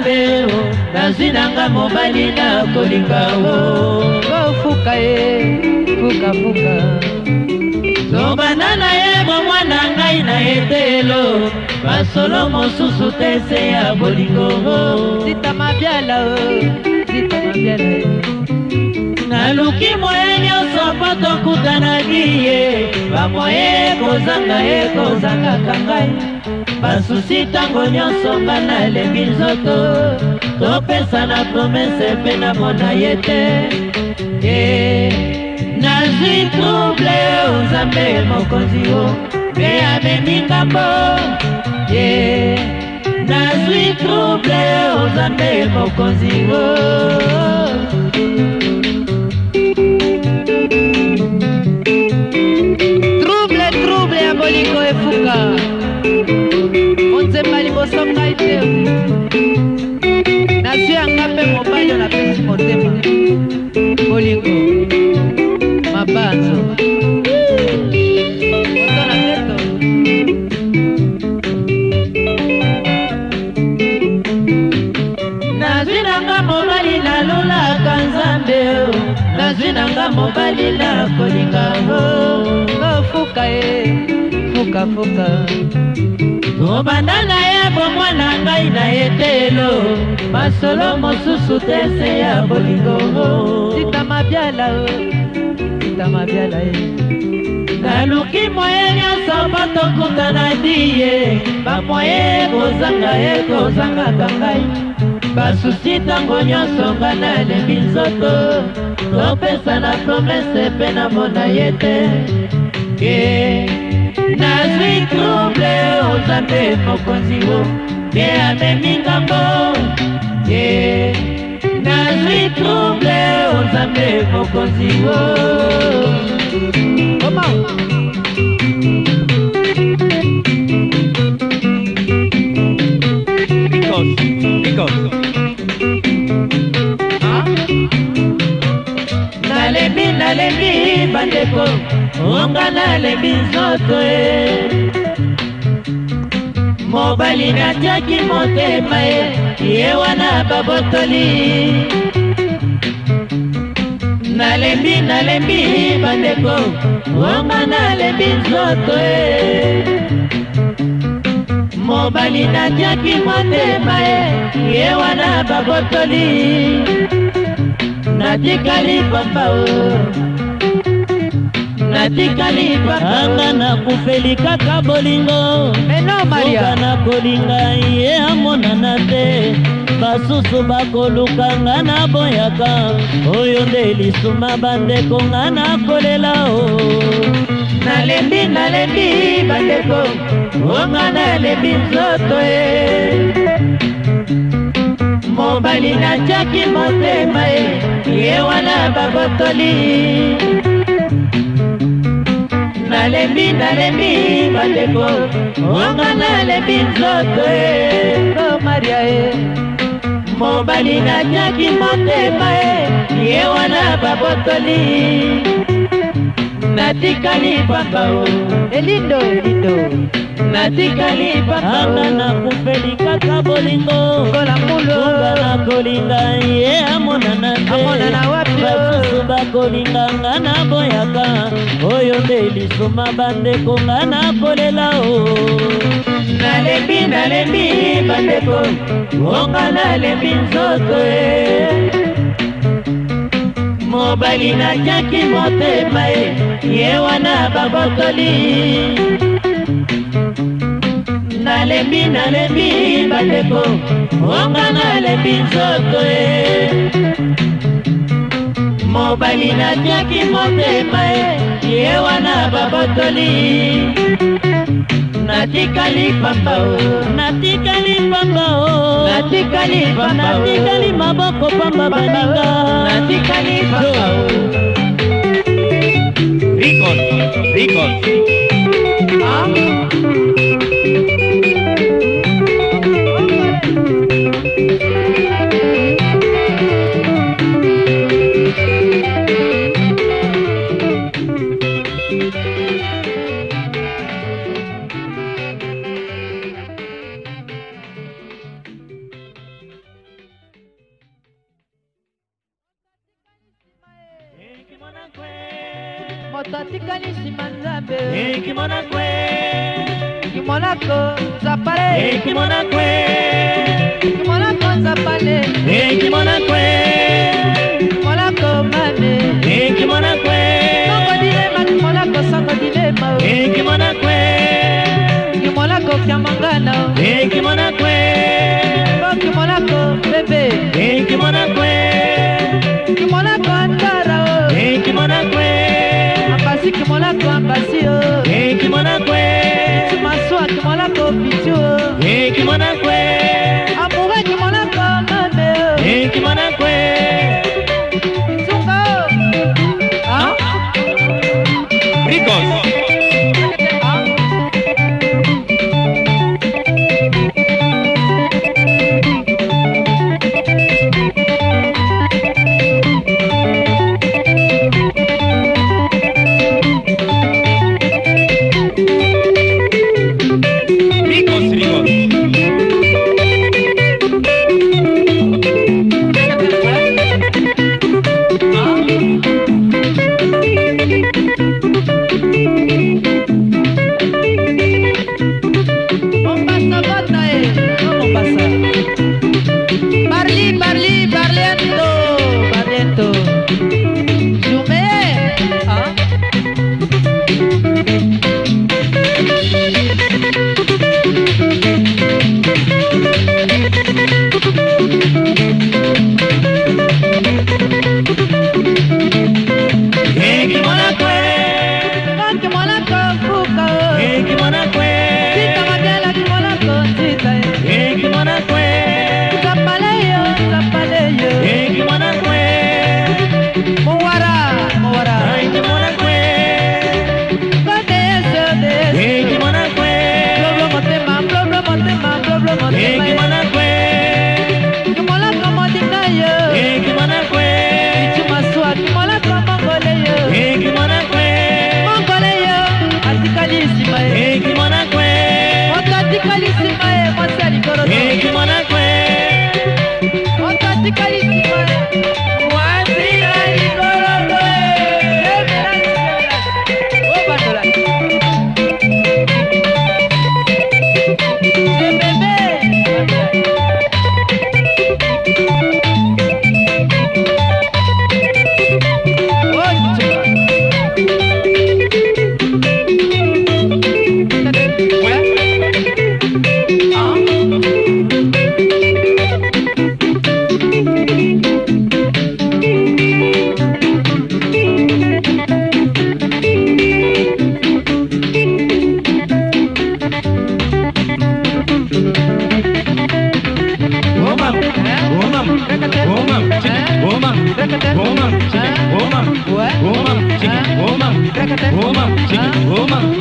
nzambe nazwi nanga mobali na kolinga o ofuka ye fukafuka zobana na ye bomwana ngai na etelo basolo mosusu te se ya bolingo zita mabyala o zita mabyala naluki moye nyonso po tokutanaki ye bamoye kozanga ye kozangaka ngai basusi ntango nyonso nga nalembi nzoto topesa na promese mpe namona ye te e, nazwi trouble ozambe mokonzi o mpe amemi ngambo e, nazwi trouble ozambe mokonzi o motema na nga mobali na kolingango ofuka oh, ye fukafuka obanda na ye bomwana ngai na ye te elo masolo mosusu te se ya bolingongo tika mabyala tika mabyala ye naluki moye nyonso mpo tokutana di ye bamoye kozanga ye kozangaka ngai basusi ntango nyonso nga nalembi nzoto topesa na promese mpe namona ye te ke nazwi trouble oza mpe mokonzi o te amemi ngambo ye nazwi trouble oza mpe mokonzi o mobali natiaki motema ye ye wana babotoli nalembi nalembi bandeko wonga nalembi nzoto e mobali natiaki motema ye ye wana babotoli natikali papa o natikali pakanga na kufeli kaka bolingo enomaria na kolinga ye amonana te basusu bakolukanga na boyaka oyo nde lisuma bandeko nga na kolela o nalembi nalembi bandeko onga nalembi nzoto ye mobali natiaki motema ye ye wana babotoli nalembi nalembi bandeko monga nalembi nzoto e o maria e mobali natiaki motema e ye wana babotoli natikali papa o elindo elindo natikali papanga nakufeli kaka bolingo kolambulonga nakolinga ye amonana teamonana basusu bakolinga nga naboyaka oyo nde lisuma bandeko nga nakolela o nalembi nalembi bandeko onga nalembi nzoto e mobali natiaki motema ye ye wana babokoli nalembi nalembi bandeko onga nalembi nzoto ye mobali natiaki motema ye ye wana babotoli natikali pamba o natikali pamba o natikali pamba o natikali maboko pamba baninga Rico, rico. manzambe ekimona kwe kimonako nzapale ekimona kwe kimonako nzapale ekimona kwe kimonako mame ekimona kwe songo dilema kimonako songo dilema ekimona kwe kimonako kyamangana ekimona kwe kimonako bebe ekimona kwe Hey, kimona kwe. Maswa kimola kopicho. Hey, kimona kwe.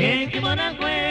Yankee when I play.